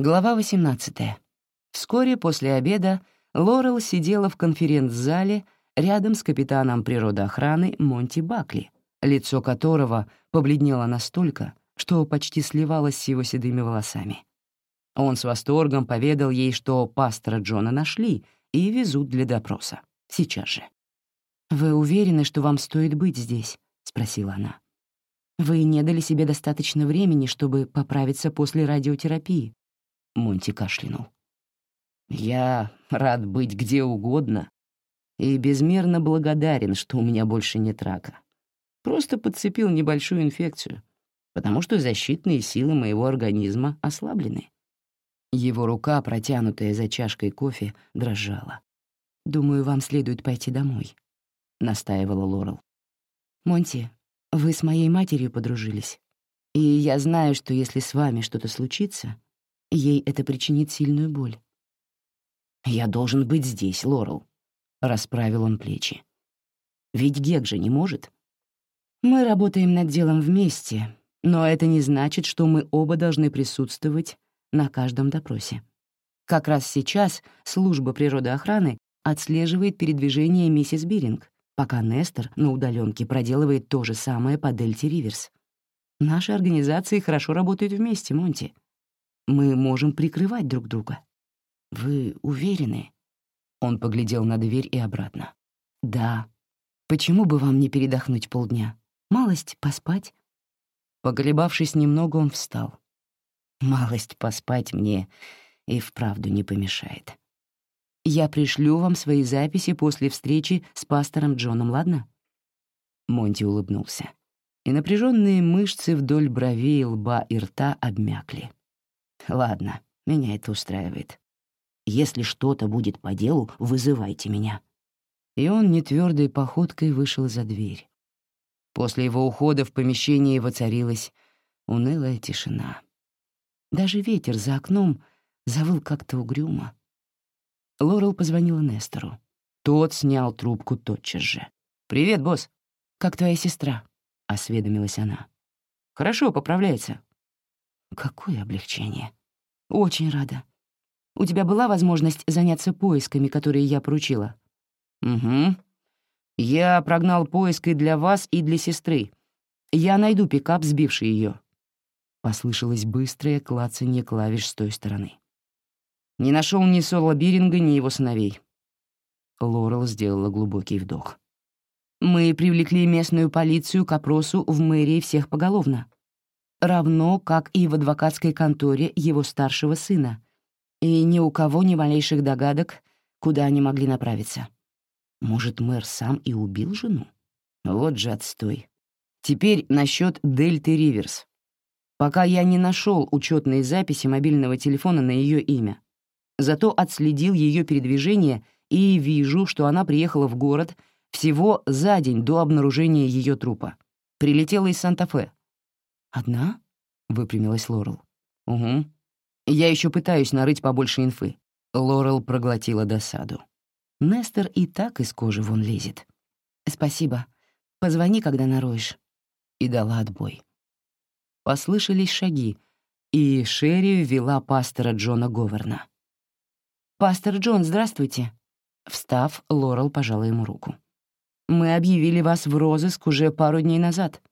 Глава 18. Вскоре после обеда Лорел сидела в конференц-зале рядом с капитаном природоохраны Монти Бакли, лицо которого побледнело настолько, что почти сливалось с его седыми волосами. Он с восторгом поведал ей, что пастора Джона нашли и везут для допроса. Сейчас же. «Вы уверены, что вам стоит быть здесь?» — спросила она. «Вы не дали себе достаточно времени, чтобы поправиться после радиотерапии». Монти кашлянул. «Я рад быть где угодно и безмерно благодарен, что у меня больше нет рака. Просто подцепил небольшую инфекцию, потому что защитные силы моего организма ослаблены». Его рука, протянутая за чашкой кофе, дрожала. «Думаю, вам следует пойти домой», — настаивала Лорел. «Монти, вы с моей матерью подружились, и я знаю, что если с вами что-то случится, ей это причинит сильную боль». «Я должен быть здесь, Лорел», — расправил он плечи. «Ведь Гек же не может». «Мы работаем над делом вместе, но это не значит, что мы оба должны присутствовать на каждом допросе. Как раз сейчас служба природоохраны отслеживает передвижение миссис Биринг, пока Нестор на удаленке проделывает то же самое по Дельте Риверс. Наши организации хорошо работают вместе, Монти. Мы можем прикрывать друг друга. Вы уверены? Он поглядел на дверь и обратно. Да. Почему бы вам не передохнуть полдня? Малость поспать? Поколебавшись немного, он встал. Малость поспать мне и вправду не помешает. Я пришлю вам свои записи после встречи с пастором Джоном, ладно?» Монти улыбнулся, и напряженные мышцы вдоль бровей, лба и рта обмякли. «Ладно, меня это устраивает. Если что-то будет по делу, вызывайте меня». И он нетвёрдой походкой вышел за дверь. После его ухода в помещении воцарилась унылая тишина. Даже ветер за окном завыл как-то угрюмо. Лорел позвонила Нестору. Тот снял трубку тотчас же. «Привет, босс. Как твоя сестра?» — осведомилась она. «Хорошо, поправляется». «Какое облегчение. Очень рада. У тебя была возможность заняться поисками, которые я поручила?» «Угу. Я прогнал поиск и для вас, и для сестры. Я найду пикап, сбивший ее. Послышалось быстрое клацанье клавиш с той стороны. Не нашел ни Соло Биринга, ни его сыновей. Лорел сделала глубокий вдох. «Мы привлекли местную полицию к опросу в мэрии всех поголовно, равно как и в адвокатской конторе его старшего сына, и ни у кого ни малейших догадок, куда они могли направиться. Может, мэр сам и убил жену? Вот же отстой. Теперь насчет Дельты Риверс пока я не нашел учетные записи мобильного телефона на ее имя. Зато отследил ее передвижение и вижу, что она приехала в город всего за день до обнаружения ее трупа. Прилетела из Санта-Фе. «Одна?» — выпрямилась Лорел. «Угу. Я еще пытаюсь нарыть побольше инфы». Лорел проглотила досаду. Нестер и так из кожи вон лезет. «Спасибо. Позвони, когда нароешь». И дала отбой. Послышались шаги, и Шерри ввела пастора Джона Говерна. «Пастор Джон, здравствуйте!» Встав, Лорел пожала ему руку. «Мы объявили вас в розыск уже пару дней назад».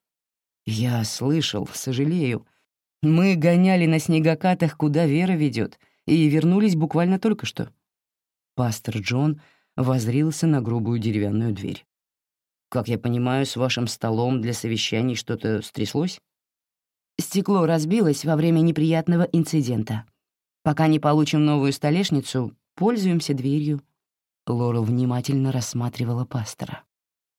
«Я слышал, сожалею. Мы гоняли на снегокатах, куда Вера ведет, и вернулись буквально только что». Пастор Джон возрился на грубую деревянную дверь. «Как я понимаю, с вашим столом для совещаний что-то стряслось?» Стекло разбилось во время неприятного инцидента. Пока не получим новую столешницу, пользуемся дверью». Лорел внимательно рассматривала пастора.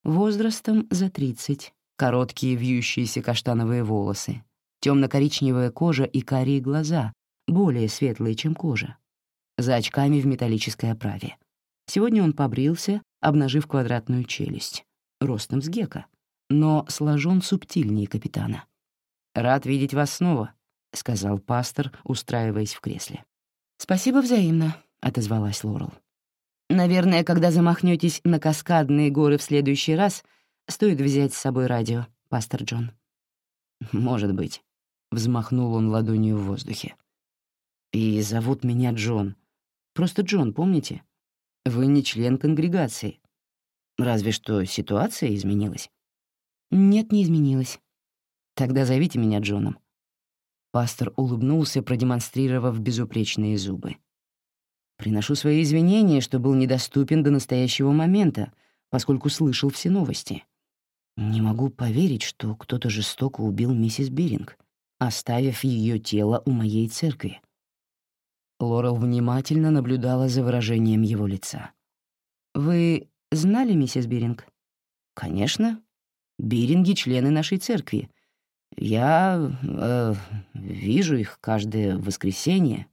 Возрастом за тридцать, короткие вьющиеся каштановые волосы, темно-коричневая кожа и карие глаза, более светлые, чем кожа, за очками в металлической оправе. Сегодня он побрился, обнажив квадратную челюсть, ростом с гека, но сложен субтильнее капитана. «Рад видеть вас снова», — сказал пастор, устраиваясь в кресле. «Спасибо взаимно», — отозвалась Лорел. «Наверное, когда замахнётесь на каскадные горы в следующий раз, стоит взять с собой радио, пастор Джон». «Может быть», — взмахнул он ладонью в воздухе. И зовут меня Джон. Просто Джон, помните? Вы не член конгрегации. Разве что ситуация изменилась. Нет, не изменилась. Тогда зовите меня Джоном. Пастор улыбнулся, продемонстрировав безупречные зубы. Приношу свои извинения, что был недоступен до настоящего момента, поскольку слышал все новости. Не могу поверить, что кто-то жестоко убил миссис Биринг, оставив ее тело у моей церкви. Лорел внимательно наблюдала за выражением его лица. «Вы знали миссис Биринг?» «Конечно. Биринги — члены нашей церкви. Я э, вижу их каждое воскресенье».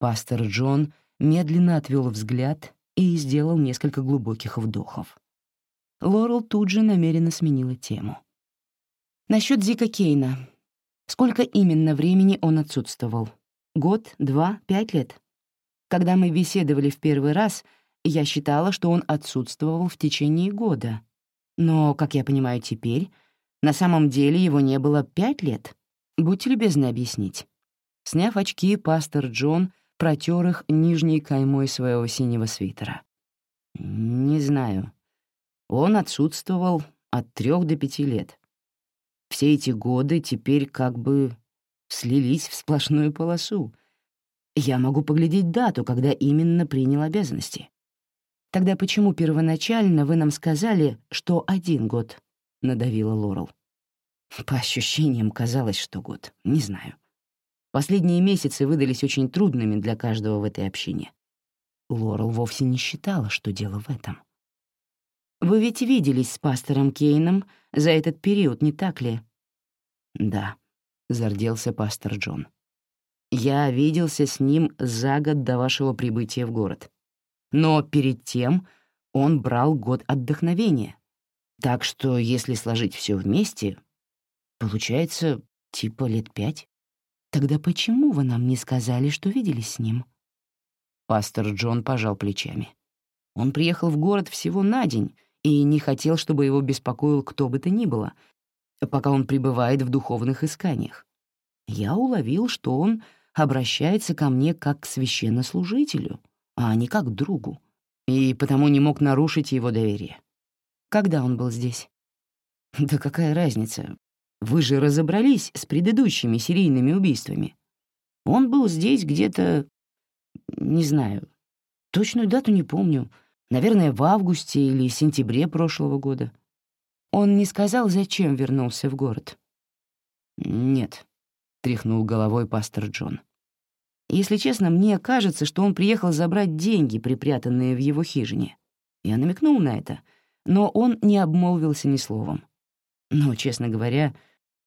Пастор Джон медленно отвел взгляд и сделал несколько глубоких вдохов. Лорел тут же намеренно сменила тему. «Насчёт Зика Кейна. Сколько именно времени он отсутствовал? Год, два, пять лет? Когда мы беседовали в первый раз, я считала, что он отсутствовал в течение года. Но, как я понимаю теперь, на самом деле его не было пять лет. Будьте любезны объяснить». Сняв очки, пастор Джон — протер их нижней каймой своего синего свитера. «Не знаю. Он отсутствовал от трех до пяти лет. Все эти годы теперь как бы слились в сплошную полосу. Я могу поглядеть дату, когда именно принял обязанности. Тогда почему первоначально вы нам сказали, что один год?» — надавила Лорел. По ощущениям казалось, что год. Не знаю. Последние месяцы выдались очень трудными для каждого в этой общине. Лорел вовсе не считала, что дело в этом. «Вы ведь виделись с пастором Кейном за этот период, не так ли?» «Да», — зарделся пастор Джон. «Я виделся с ним за год до вашего прибытия в город. Но перед тем он брал год отдохновения. Так что, если сложить все вместе, получается типа лет пять». Тогда почему вы нам не сказали, что виделись с ним?» Пастор Джон пожал плечами. Он приехал в город всего на день и не хотел, чтобы его беспокоил кто бы то ни было, пока он пребывает в духовных исканиях. Я уловил, что он обращается ко мне как к священнослужителю, а не как к другу, и потому не мог нарушить его доверие. Когда он был здесь? Да какая разница? Вы же разобрались с предыдущими серийными убийствами. Он был здесь где-то... Не знаю. Точную дату не помню. Наверное, в августе или сентябре прошлого года. Он не сказал, зачем вернулся в город? «Нет», — тряхнул головой пастор Джон. «Если честно, мне кажется, что он приехал забрать деньги, припрятанные в его хижине. Я намекнул на это, но он не обмолвился ни словом. Но, честно говоря,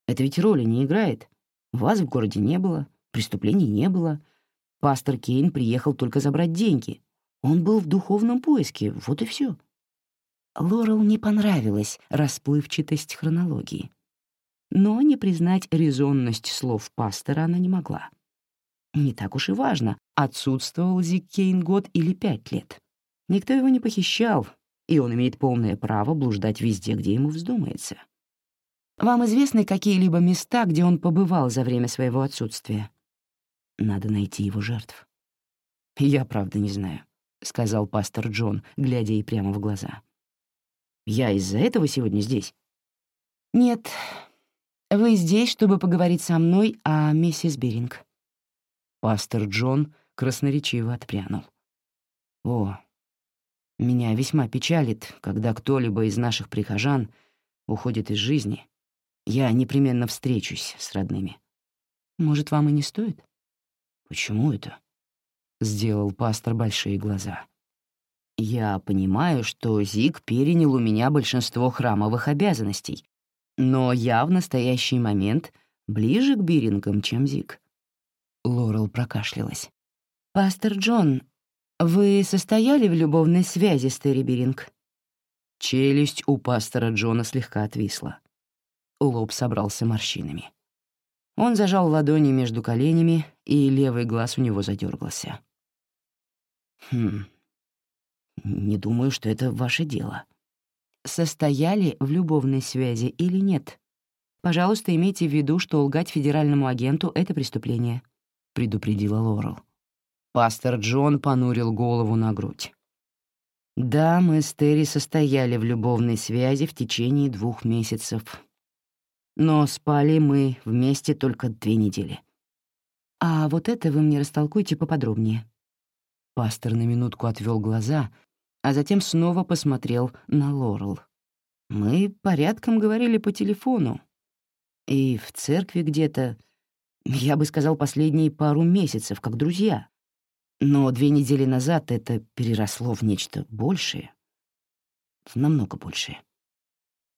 это ведь роли не играет. Вас в городе не было, преступлений не было. Пастор Кейн приехал только забрать деньги. Он был в духовном поиске, вот и все. Лорел не понравилась расплывчатость хронологии. Но не признать резонность слов пастора она не могла. Не так уж и важно, отсутствовал Зик Кейн год или пять лет. Никто его не похищал, и он имеет полное право блуждать везде, где ему вздумается. Вам известны какие-либо места, где он побывал за время своего отсутствия? Надо найти его жертв. Я правда не знаю, — сказал пастор Джон, глядя ей прямо в глаза. Я из-за этого сегодня здесь? Нет, вы здесь, чтобы поговорить со мной о миссис Беринг. Пастор Джон красноречиво отпрянул. О, меня весьма печалит, когда кто-либо из наших прихожан уходит из жизни, я непременно встречусь с родными. Может, вам и не стоит? Почему это? Сделал пастор большие глаза. Я понимаю, что Зиг перенял у меня большинство храмовых обязанностей, но я в настоящий момент ближе к Бирингам, чем Зиг. Лорел прокашлялась. «Пастор Джон, вы состояли в любовной связи с Терри Биринг?» Челюсть у пастора Джона слегка отвисла. Лоб собрался морщинами. Он зажал ладони между коленями, и левый глаз у него задергался. «Хм, не думаю, что это ваше дело». «Состояли в любовной связи или нет? Пожалуйста, имейте в виду, что лгать федеральному агенту — это преступление». — предупредила Лорел. Пастор Джон понурил голову на грудь. «Да, мы с Терри состояли в любовной связи в течение двух месяцев. Но спали мы вместе только две недели». «А вот это вы мне растолкуйте поподробнее». Пастор на минутку отвел глаза, а затем снова посмотрел на Лорел. «Мы порядком говорили по телефону. И в церкви где-то, я бы сказал, последние пару месяцев, как друзья. Но две недели назад это переросло в нечто большее. Намного большее.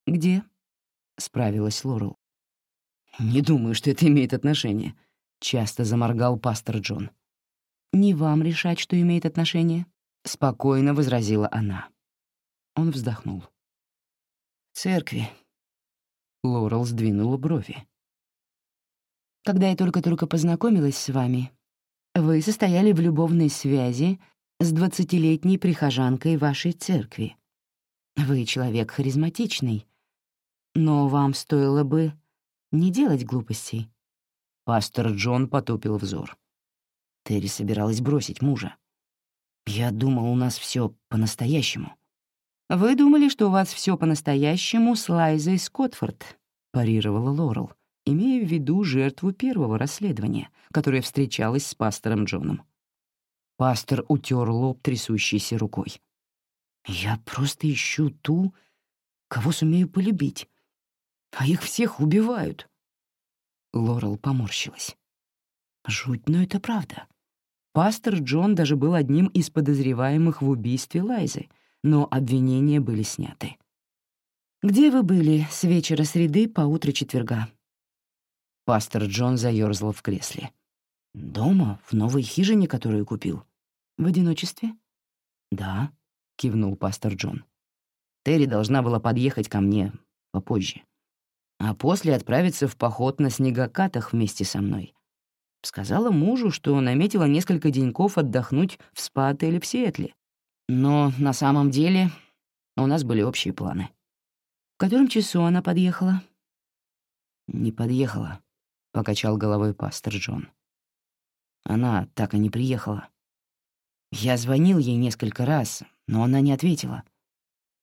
«Где?» — справилась Лорел. «Не думаю, что это имеет отношение», — часто заморгал пастор Джон. «Не вам решать, что имеет отношение», — спокойно возразила она. Он вздохнул. «Церкви». Лорел сдвинула брови. «Когда я только-только познакомилась с вами, вы состояли в любовной связи с двадцатилетней прихожанкой вашей церкви. Вы человек харизматичный, но вам стоило бы не делать глупостей». Пастор Джон потупил взор. Терри собиралась бросить мужа. Я думал, у нас все по-настоящему. Вы думали, что у вас все по-настоящему с Лайзой Скотфорд, парировала Лорел, имея в виду жертву первого расследования, которая встречалась с пастором Джоном. Пастор утер лоб трясущейся рукой. «Я просто ищу ту, кого сумею полюбить. А их всех убивают». Лорел поморщилась. «Жуть, но это правда. Пастор Джон даже был одним из подозреваемых в убийстве Лайзы, но обвинения были сняты. «Где вы были с вечера среды по утро четверга?» Пастор Джон заёрзал в кресле. «Дома, в новой хижине, которую купил». «В одиночестве?» «Да», — кивнул пастор Джон. «Терри должна была подъехать ко мне попозже, а после отправиться в поход на снегокатах вместе со мной. Сказала мужу, что наметила несколько деньков отдохнуть в спа-отеле в Сиэтле. Но на самом деле у нас были общие планы. В котором часу она подъехала? «Не подъехала», — покачал головой пастор Джон. Она так и не приехала. Я звонил ей несколько раз, но она не ответила.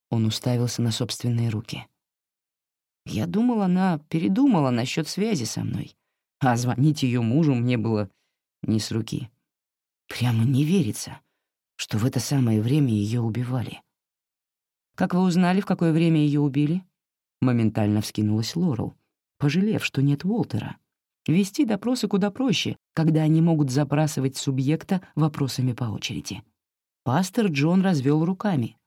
Он уставился на собственные руки. Я думал, она передумала насчет связи со мной а звонить ее мужу мне было не с руки. Прямо не верится, что в это самое время ее убивали. «Как вы узнали, в какое время ее убили?» Моментально вскинулась Лорел, пожалев, что нет Уолтера. Вести допросы куда проще, когда они могут забрасывать субъекта вопросами по очереди. Пастор Джон развел руками.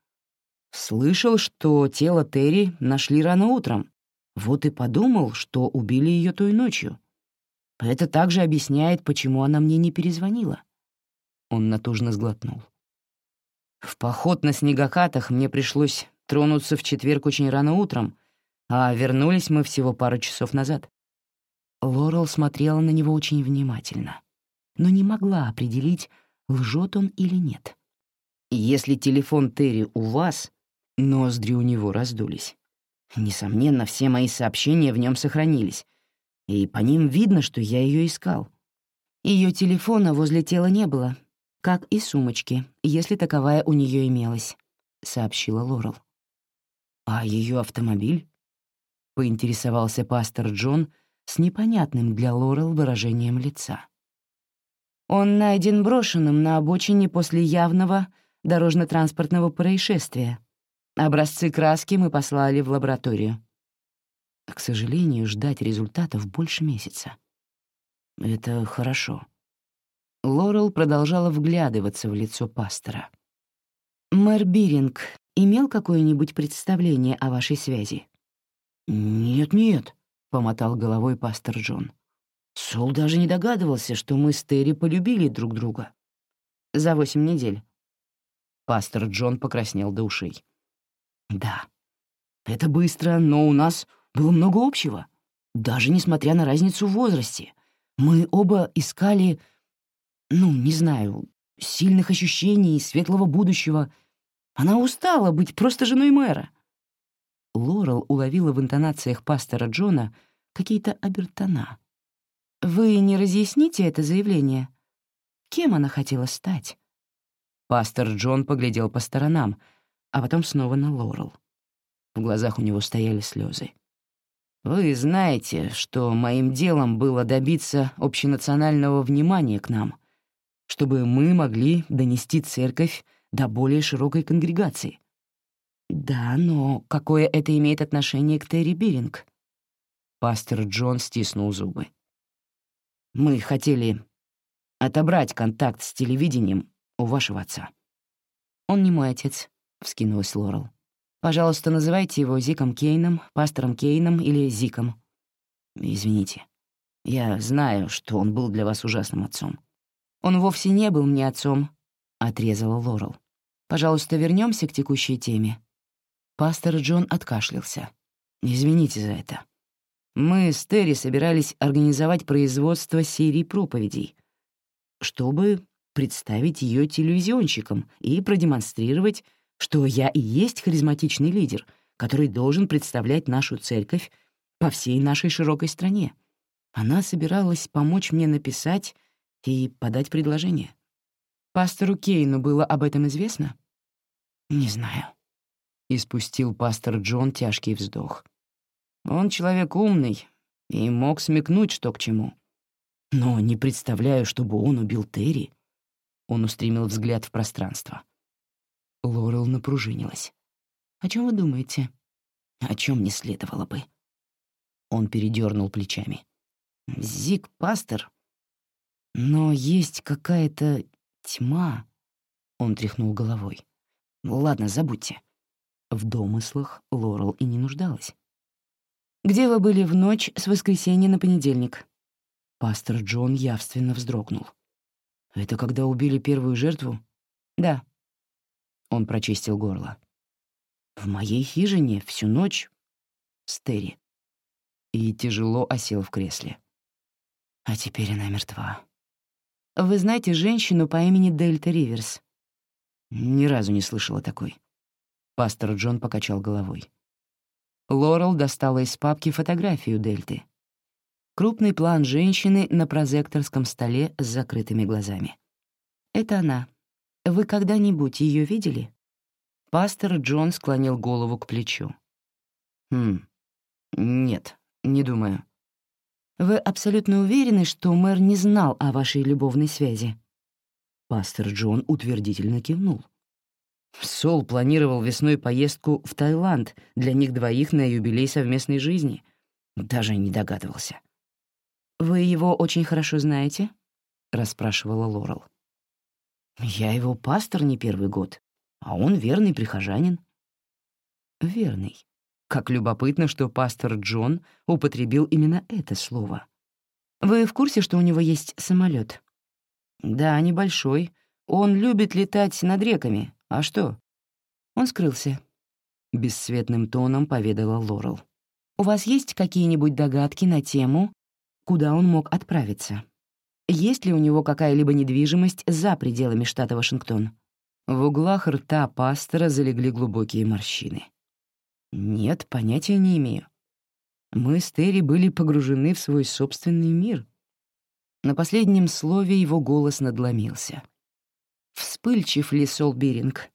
Слышал, что тело Терри нашли рано утром. Вот и подумал, что убили ее той ночью. Это также объясняет, почему она мне не перезвонила. Он натужно сглотнул. В поход на снегокатах мне пришлось тронуться в четверг очень рано утром, а вернулись мы всего пару часов назад. Лорел смотрела на него очень внимательно, но не могла определить, лжет он или нет. Если телефон Терри у вас, ноздри у него раздулись. Несомненно, все мои сообщения в нем сохранились, и по ним видно, что я ее искал. Ее телефона возле тела не было, как и сумочки, если таковая у нее имелась, — сообщила Лорел. «А ее автомобиль?» — поинтересовался пастор Джон с непонятным для Лорел выражением лица. «Он найден брошенным на обочине после явного дорожно-транспортного происшествия. Образцы краски мы послали в лабораторию. К сожалению, ждать результатов больше месяца. Это хорошо. Лорел продолжала вглядываться в лицо пастора. «Мэр Биринг имел какое-нибудь представление о вашей связи?» «Нет-нет», — помотал головой пастор Джон. «Сол даже не догадывался, что мы с Терри полюбили друг друга». «За восемь недель». Пастор Джон покраснел до ушей. «Да, это быстро, но у нас было много общего, даже несмотря на разницу в возрасте. Мы оба искали, ну, не знаю, сильных ощущений, светлого будущего. Она устала быть просто женой мэра. Лорел уловила в интонациях пастора Джона какие-то обертона. Вы не разъясните это заявление? Кем она хотела стать? Пастор Джон поглядел по сторонам, а потом снова на Лорел. В глазах у него стояли слезы. «Вы знаете, что моим делом было добиться общенационального внимания к нам, чтобы мы могли донести церковь до более широкой конгрегации». «Да, но какое это имеет отношение к Терри Биринг?» Пастор Джон стиснул зубы. «Мы хотели отобрать контакт с телевидением у вашего отца». «Он не мой отец», — вскинулась Лорел. Пожалуйста, называйте его Зиком Кейном, пастором Кейном или Зиком. Извините. Я знаю, что он был для вас ужасным отцом. Он вовсе не был мне отцом, — отрезала Лорел. Пожалуйста, вернемся к текущей теме. Пастор Джон откашлялся. Извините за это. Мы с Терри собирались организовать производство серии проповедей, чтобы представить ее телевизионщикам и продемонстрировать, что я и есть харизматичный лидер, который должен представлять нашу церковь по всей нашей широкой стране. Она собиралась помочь мне написать и подать предложение. Пастору Кейну было об этом известно? Не знаю. Испустил пастор Джон тяжкий вздох. Он человек умный и мог смекнуть, что к чему. Но не представляю, чтобы он убил Терри. Он устремил взгляд в пространство. Лорел напружинилась. «О чем вы думаете?» «О чем не следовало бы». Он передернул плечами. «Зиг — пастор. Но есть какая-то тьма». Он тряхнул головой. «Ладно, забудьте». В домыслах Лорел и не нуждалась. «Где вы были в ночь с воскресенья на понедельник?» Пастор Джон явственно вздрогнул. «Это когда убили первую жертву?» «Да». Он прочистил горло. «В моей хижине всю ночь Стери». И тяжело осел в кресле. А теперь она мертва. «Вы знаете женщину по имени Дельта Риверс?» Ни разу не слышала такой. Пастор Джон покачал головой. Лорел достала из папки фотографию Дельты. Крупный план женщины на прозекторском столе с закрытыми глазами. «Это она. Вы когда-нибудь ее видели?» Пастор Джон склонил голову к плечу. «Хм, нет, не думаю». «Вы абсолютно уверены, что мэр не знал о вашей любовной связи?» Пастор Джон утвердительно кивнул. Сол планировал весной поездку в Таиланд для них двоих на юбилей совместной жизни. Даже не догадывался. «Вы его очень хорошо знаете?» — расспрашивала Лорел. Я его пастор не первый год, а он верный прихожанин. Верный. Как любопытно, что пастор Джон употребил именно это слово. Вы в курсе, что у него есть самолет? Да, небольшой. Он любит летать над реками. А что? Он скрылся. Бесцветным тоном поведала Лорел. У вас есть какие-нибудь догадки на тему, куда он мог отправиться? Есть ли у него какая-либо недвижимость за пределами штата Вашингтон? В углах рта пастора залегли глубокие морщины. Нет, понятия не имею. Мы с Терри были погружены в свой собственный мир. На последнем слове его голос надломился. «Вспыльчив ли Сол Биринг?»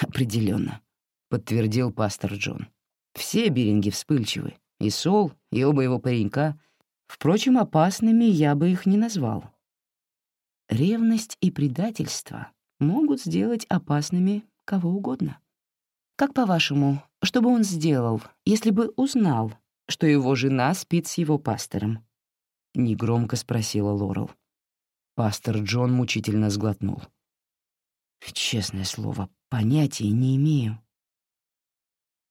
«Определенно», — подтвердил пастор Джон. «Все Биринги вспыльчивы. И Сол, и оба его паренька, Впрочем, опасными я бы их не назвал. Ревность и предательство могут сделать опасными кого угодно. Как по-вашему, что бы он сделал, если бы узнал, что его жена спит с его пастором? Негромко спросила Лорел. Пастор Джон мучительно сглотнул. «Честное слово, понятия не имею».